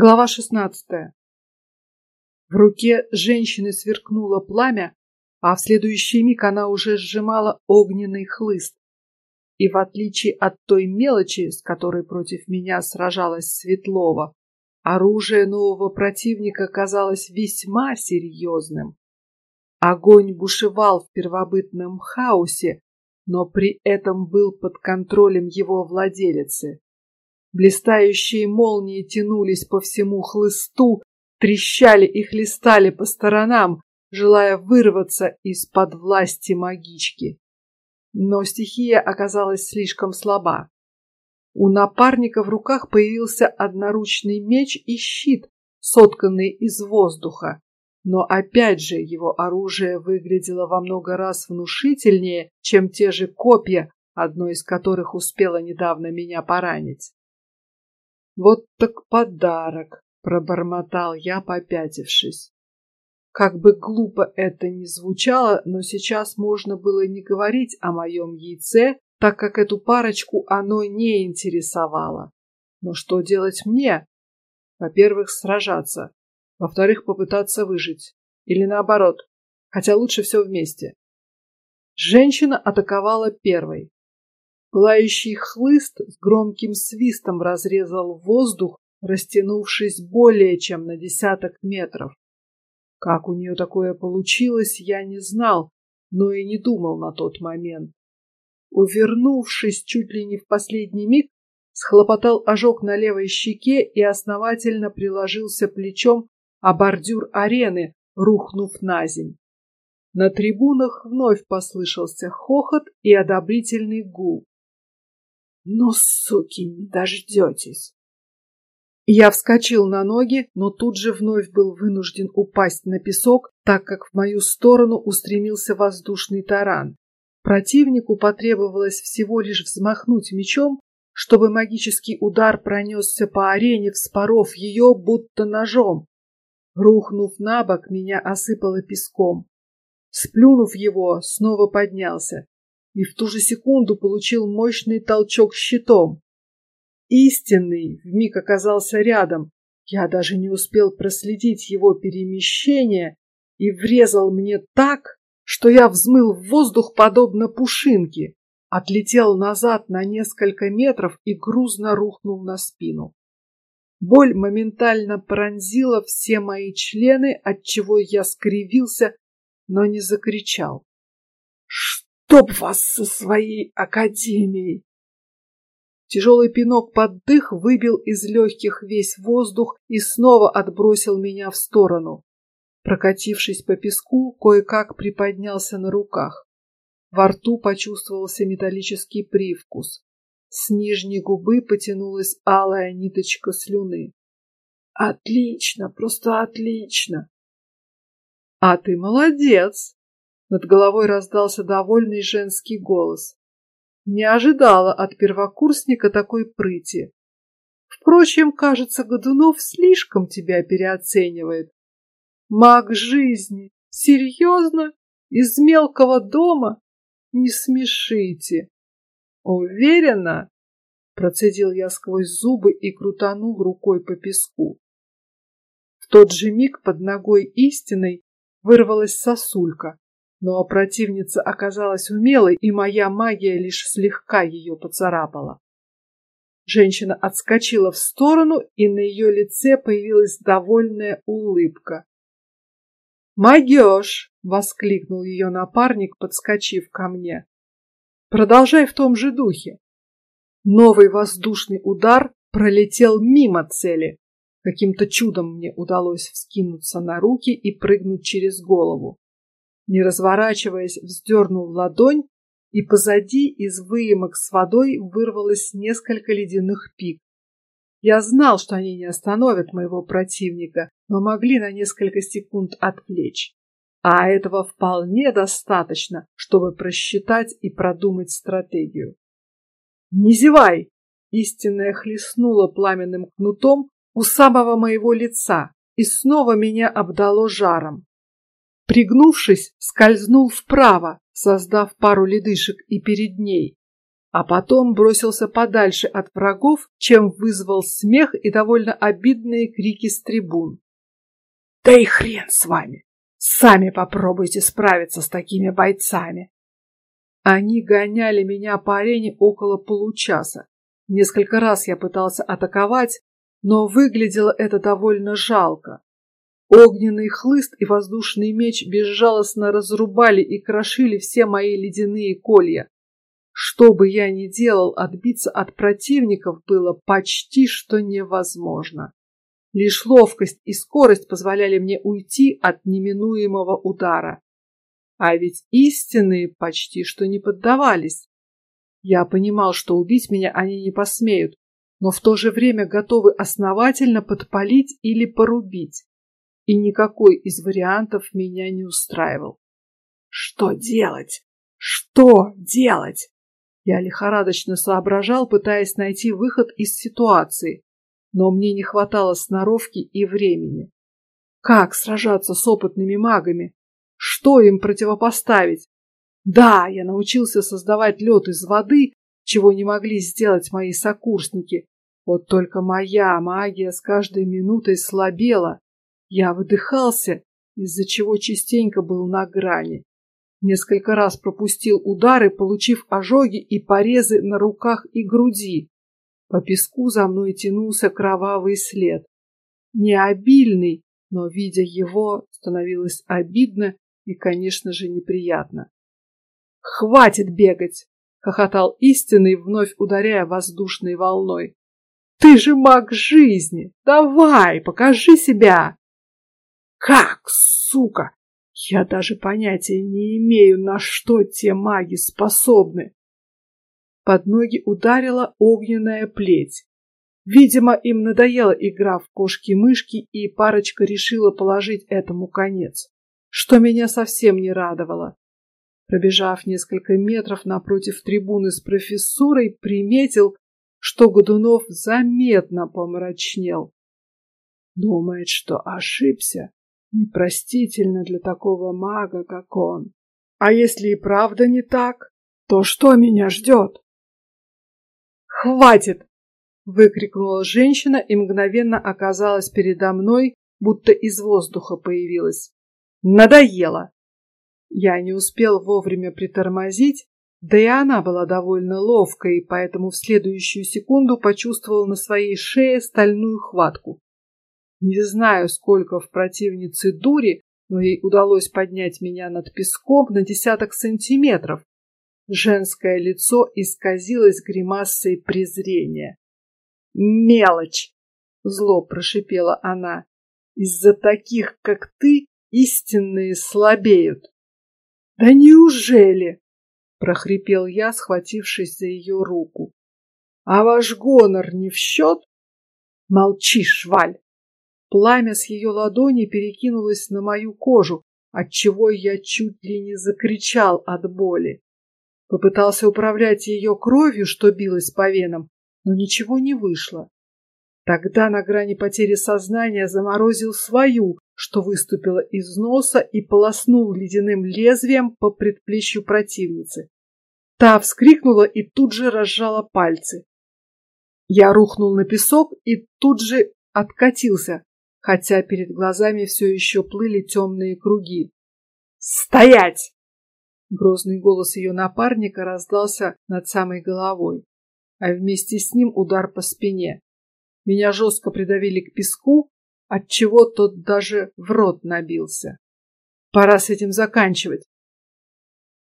Глава шестнадцатая. В руке женщины сверкнуло пламя, а в следующий миг она уже сжимала огненный хлыст. И в отличие от той мелочи, с которой против меня сражалась Светлова, оружие нового противника казалось весьма серьезным. Огонь бушевал в первобытном хаосе, но при этом был под контролем его владелицы. Блистающие молнии тянулись по всему хлысту, трещали и хлестали по сторонам, желая вырваться из-под власти магички. Но стихия оказалась слишком слаба. У напарника в руках появился одноручный меч и щит, сотканный из воздуха. Но опять же его оружие выглядело во много раз внушительнее, чем те же копья, одно из которых успело недавно меня поранить. Вот так подарок, пробормотал я, попятившись. Как бы глупо это ни звучало, но сейчас можно было не говорить о моем яйце, так как эту парочку оно не интересовало. Но что делать мне? Во-первых, сражаться. Во-вторых, попытаться выжить. Или наоборот. Хотя лучше все вместе. Женщина атаковала первой. Пылающий хлыст с громким свистом разрезал воздух, растянувшись более чем на десяток метров. Как у нее такое получилось, я не знал, но и не думал на тот момент. Увернувшись чуть ли не в последний миг, схлопотал ожог на левой щеке и основательно приложился плечом о бордюр арены, рухнув на земь. На трибунах вновь послышался хохот и одобрительный гул. Ну, суки, не дождетесь. Я вскочил на ноги, но тут же вновь был вынужден упасть на песок, так как в мою сторону устремился воздушный таран. Противнику потребовалось всего лишь взмахнуть мечом, чтобы магический удар пронесся по арене, вспоров ее будто ножом. Рухнув на бок, меня осыпало песком. Сплюнув его, снова поднялся и в ту же секунду получил мощный толчок щитом. Истинный вмиг оказался рядом. Я даже не успел проследить его перемещение и врезал мне так, что я взмыл в воздух подобно пушинке, отлетел назад на несколько метров и грузно рухнул на спину. Боль моментально пронзила все мои члены, от чего я скривился, но не закричал. Чтоб вас со своей академией! Тяжелый пинок под дых выбил из легких весь воздух и снова отбросил меня в сторону. Прокатившись по песку, кое-как приподнялся на руках. Во рту почувствовался металлический привкус. С нижней губы потянулась алая ниточка слюны. Отлично, просто отлично. А ты молодец, над головой раздался довольный женский голос. Не ожидала от первокурсника такой прыти. Впрочем, кажется, Годунов слишком тебя переоценивает. Маг жизни, серьезно, из мелкого дома? Не смешите. Уверена? Процедил я сквозь зубы и крутанул рукой по песку. В тот же миг под ногой истиной вырвалась сосулька, но противница оказалась умелой, и моя магия лишь слегка ее поцарапала. Женщина отскочила в сторону, и на ее лице появилась довольная улыбка. "Магёш!" воскликнул ее напарник, подскочив ко мне. "Продолжай в том же духе". Новый воздушный удар пролетел мимо цели. Каким-то чудом мне удалось вскинуться на руки и прыгнуть через голову не разворачиваясь, вздернул ладонь, и позади из выемок с водой вырвалось несколько ледяных пик. Я знал, что они не остановят моего противника, но могли на несколько секунд отвлечь. А этого вполне достаточно, чтобы просчитать и продумать стратегию. Не зевай! Истинная хлестнула пламенным кнутом у самого моего лица, и снова меня обдало жаром. Пригнувшись, скользнул вправо, создав пару ледышек и перед ней. а потом бросился подальше от врагов, чем вызвал смех и довольно обидные крики с трибун. Да и хрен с вами! Сами попробуйте справиться с такими бойцами. Они гоняли меня по арене около получаса. Несколько раз я пытался атаковать, но выглядело это довольно жалко. Огненный хлыст и воздушный меч безжалостно разрубали и крошили все мои ледяные колья. Что бы я ни делал, отбиться от противников было почти что невозможно. Лишь ловкость и скорость позволяли мне уйти от неминуемого удара. А ведь истинные почти что не поддавались. Я понимал, что убить меня они не посмеют, но в то же время готовы основательно подпалить или порубить и никакой из вариантов меня не устраивал. Что делать? Что делать? Я лихорадочно соображал, пытаясь найти выход из ситуации, но мне не хватало сноровки и времени. Как сражаться с опытными магами? Что им противопоставить? Да, я научился создавать лед из воды, чего не могли сделать мои сокурсники. Вот только моя магия с каждой минутой слабела, я выдыхался, из-за чего частенько был на грани. Несколько раз пропустил удары, получив ожоги и порезы на руках и груди. По песку за мной тянулся кровавый след. Не обильный, но, видя его, становилось обидно и, конечно же, неприятно. «Хватит бегать!» — хохотал истинный, вновь ударяя воздушной волной. «Ты же маг жизни! Давай, покажи себя!» Как, сука? Я даже понятия не имею, на что те маги способны. Под ноги ударила огненная плеть. Видимо, им надоела игра в кошки-мышки, и парочка решила положить этому конец, что меня совсем не радовало. Пробежав несколько метров напротив трибуны с профессурой, приметил, что Годунов заметно помрачнел. Думает, что ошибся, Непростительно для такого мага, как он. А если и правда не так, то что меня ждет? Хватит! выкрикнула женщина и мгновенно оказалась передо мной, будто из воздуха появилась. Надоело! Я не успел вовремя притормозить, да и она была довольно ловкой, поэтому в следующую секунду почувствовал на своей шее стальную хватку. Не знаю, сколько в противнице дури, но ей удалось поднять меня над песком на десяток сантиметров. Женское лицо исказилось гримасой презрения. Мелочь, зло прошипела она. Из-за таких, как ты, истинные слабеют. Да неужели? прохрипел я, схватившись за ее руку. А ваш гонор не в счет? Молчи, шваль! Пламя с ее ладони перекинулось на мою кожу, от чего я чуть ли не закричал от боли. Попытался управлять ее кровью, что билось по венам, но ничего не вышло. Тогда на грани потери сознания заморозил свою, что выступила из носа и полоснул ледяным лезвием по предплечью противницы. Та вскрикнула и тут же разжала пальцы. Я рухнул на песок и тут же откатился, хотя перед глазами все еще плыли темные круги. Стоять! Грозный голос ее напарника раздался над самой головой, а вместе с ним удар по спине. Меня жестко придавили к песку, от чего тот даже в рот набился. Пора с этим заканчивать.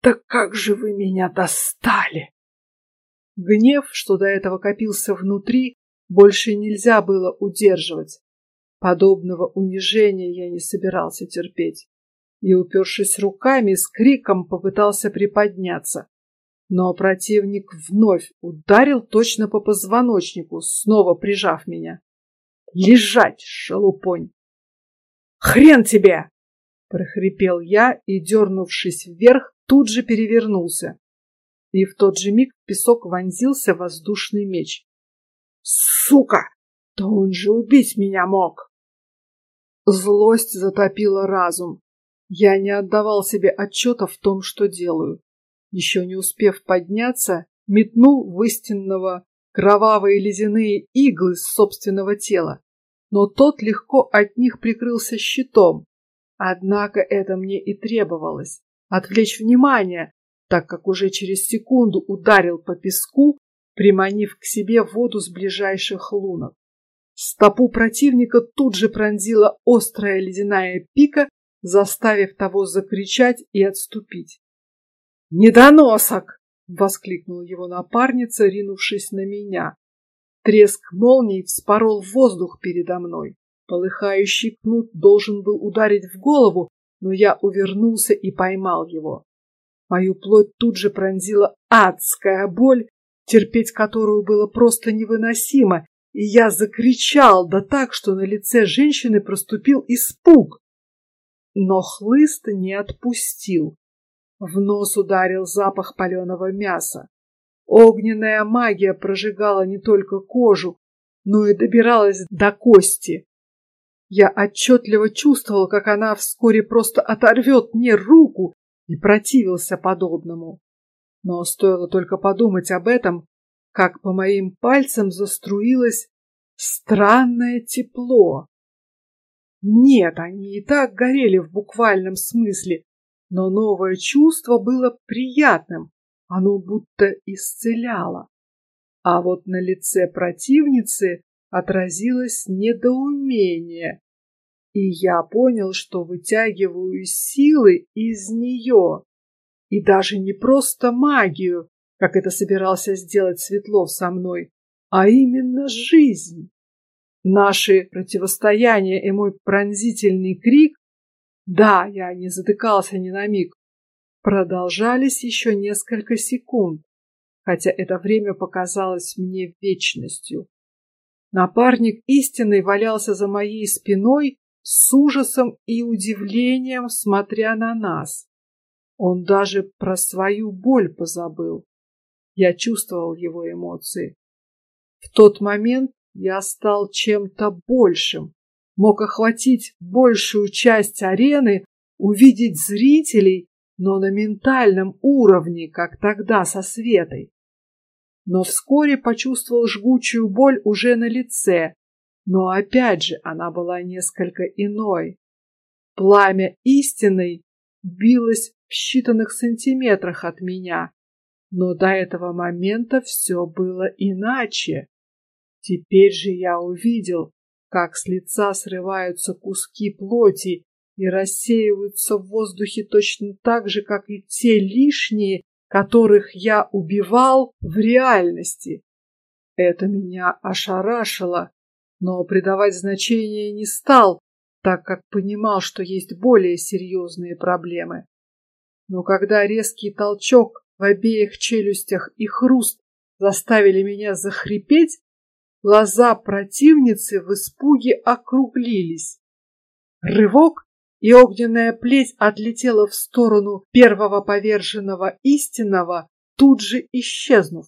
Так как же вы меня достали! Гнев, что до этого копился внутри, больше нельзя было удерживать. Подобного унижения я не собирался терпеть и, упершись руками, с криком попытался приподняться. Но противник вновь ударил точно по позвоночнику, снова прижав меня. Лежать, шалупонь! Хрен тебе! прохрипел я и, дернувшись вверх, тут же перевернулся. И в тот же миг песок вонзился воздушный меч. Сука! Да он же убить меня мог! Злость затопила разум. Я не отдавал себе отчета в том, что делаю. Еще не успев подняться, метнул в истинного кровавые ледяные иглы с собственного тела, но тот легко от них прикрылся щитом. Однако это мне и требовалось отвлечь внимание, так как уже через секунду ударил по песку, приманив к себе воду с ближайших лунок. Стопу противника тут же пронзила острая ледяная пика, заставив того закричать и отступить. Недоносок! воскликнула его напарница, ринувшись на меня. Треск молний вспорол воздух передо мной. Полыхающий кнут должен был ударить в голову, но я увернулся и поймал его. Мою плоть тут же пронзила адская боль, терпеть которую было просто невыносимо, и я закричал, да так, что на лице женщины проступил испуг. Но хлыст не отпустил. В нос ударил запах паленого мяса. Огненная магия прожигала не только кожу, но и добиралась до кости. Я отчетливо чувствовал, как она вскоре просто оторвет мне руку, и противился подобному. Но стоило только подумать об этом, как по моим пальцам заструилось странное тепло. Нет, они и так горели в буквальном смысле, но новое чувство было приятным, оно будто исцеляло. А вот на лице противницы отразилось недоумение, и я понял, что вытягиваю силы из нее, и даже не просто магию, как это собирался сделать Светлов со мной, а именно жизнь. Наши противостояния и мой пронзительный крик да, я не затыкался ни на миг. Продолжались еще несколько секунд, хотя это время показалось мне вечностью. Напарник истинный валялся за моей спиной с ужасом и удивлением, смотря на нас. Он даже про свою боль позабыл. Я чувствовал его эмоции. В тот момент я стал чем-то большим, мог охватить большую часть арены, увидеть зрителей, но на ментальном уровне, как тогда со Светой. Но вскоре почувствовал жгучую боль уже на лице, но опять же она была несколько иной. Пламя истинной билось в считанных сантиметрах от меня, но до этого момента все было иначе. Теперь же я увидел, как с лица срываются куски плоти и рассеиваются в воздухе точно так же, как и те лишние, которых я убивал в реальности. Это меня ошарашило, но придавать значения не стал, так как понимал, что есть более серьезные проблемы. Но когда резкий толчок в обеих челюстях и хруст заставили меня захрипеть, Глаза противницы в испуге округлились. Рывок, и огненная плеть отлетела в сторону первого поверженного истинного, тут же исчезнув.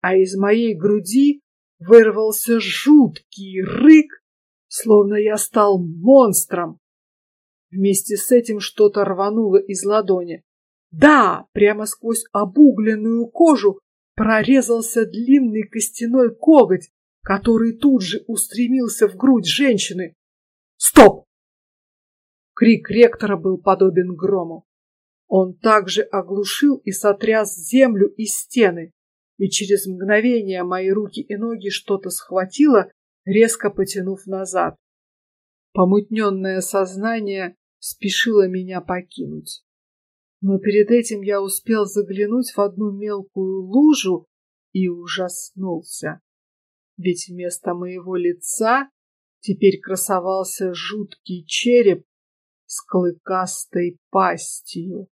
А из моей груди вырвался жуткий рык, словно я стал монстром. Вместе с этим что-то рвануло из ладони. Да, прямо сквозь обугленную кожу прорезался длинный костяной коготь, который тут же устремился в грудь женщины. Стоп! Крик ректора был подобен грому. Он также оглушил и сотряс землю и стены, и через мгновение мои руки и ноги что-то схватило, резко потянув назад. Помутненное сознание спешило меня покинуть. Но перед этим я успел заглянуть в одну мелкую лужу и ужаснулся ведь вместо моего лица теперь красовался жуткий череп с клыкастой пастью.